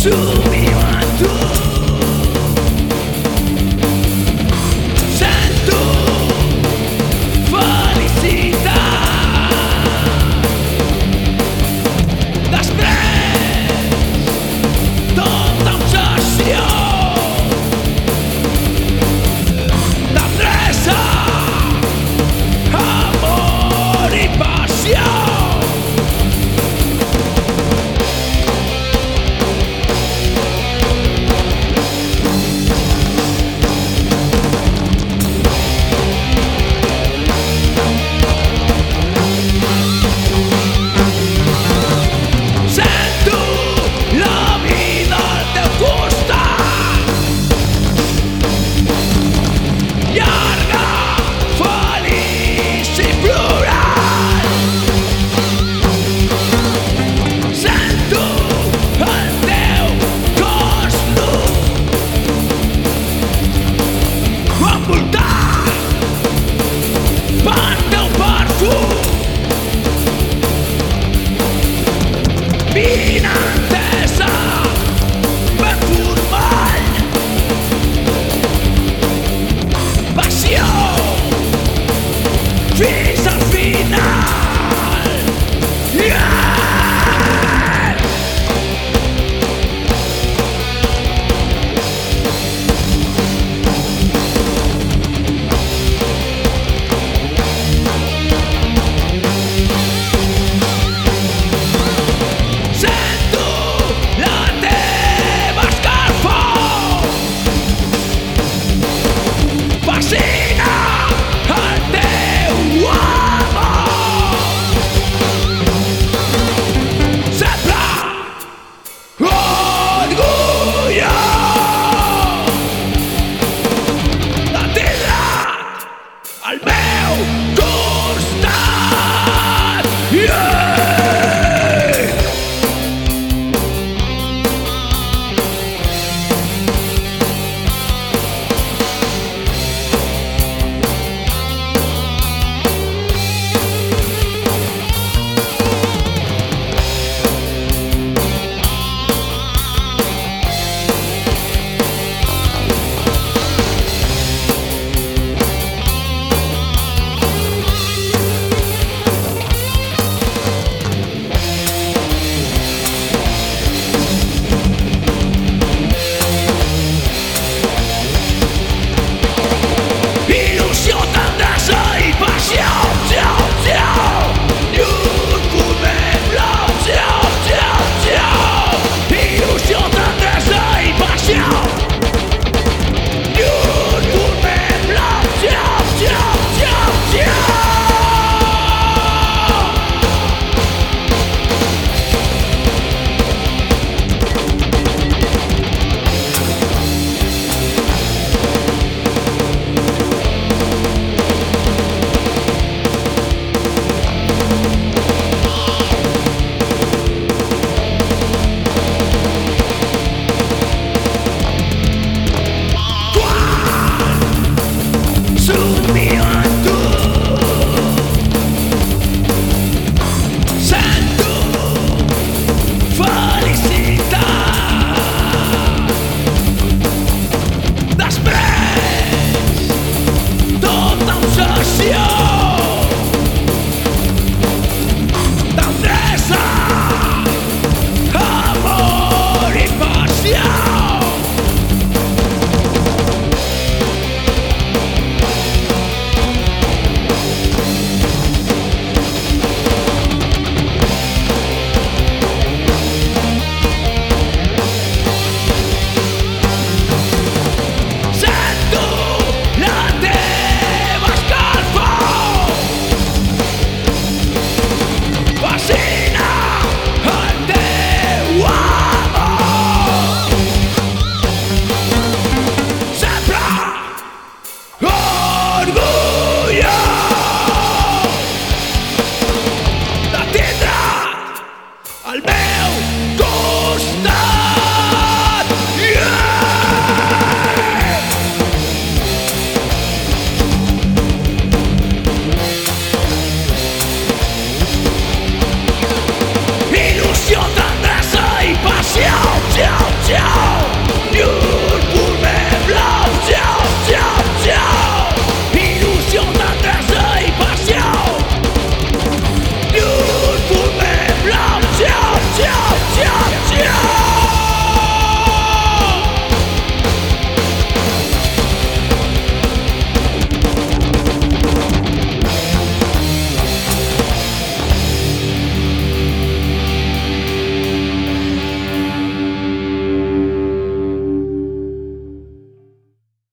Subiu a tu Sento